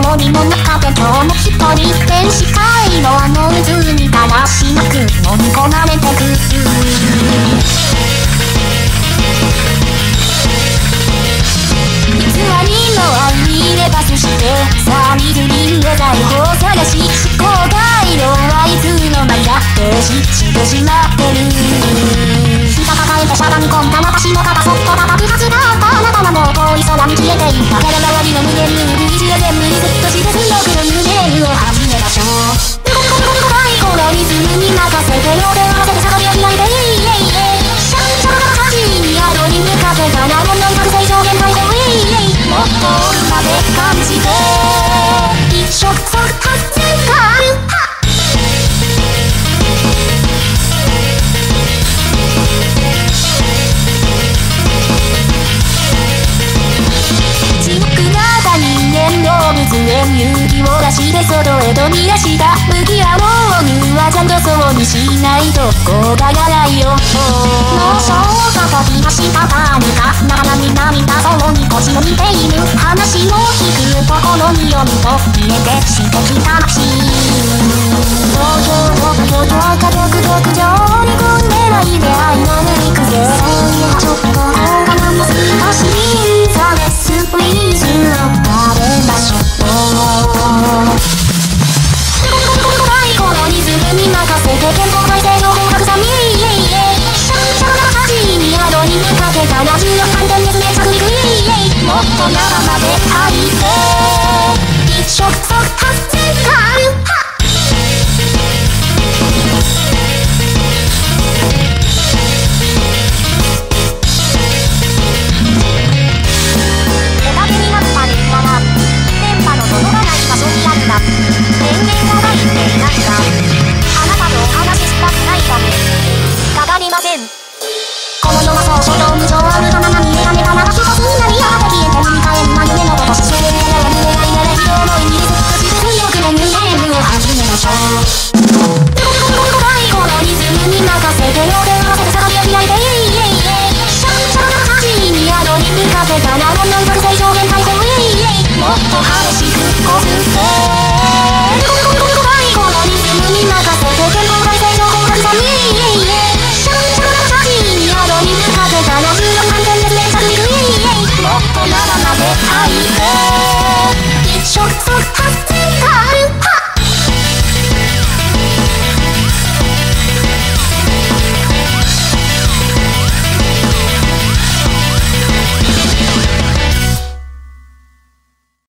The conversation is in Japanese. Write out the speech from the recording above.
分その森の中で今日も一人天使界のあの渦にだらしなく飲み込まれてく偽りの愛にレバスしてさあ水瓶を財宝探し思考が色はいつの間にか停止してしまってる膝抱えてしゃがみ込んだ私の肩そっと叩くはずだった。あなたはもう遠い空に消えていたけれどりの胸に感じて一触即発全感地獄型人間動物園勇気を出して外へ飛び出した。向き合おうはちゃんとそうにしないと。こうがないよ。くところに読むと消えてしてきたし東京東京家族牧場に込んでないで愛のぬいくぜちょっと動画がも少しザレスプリーズを食べましょう最高のリズムに任せて健康体制の紅白さみイエイイエイシャンシャカカジに宿に向かけたラジオ反転熱熱着陸イエイもっと中まで入っ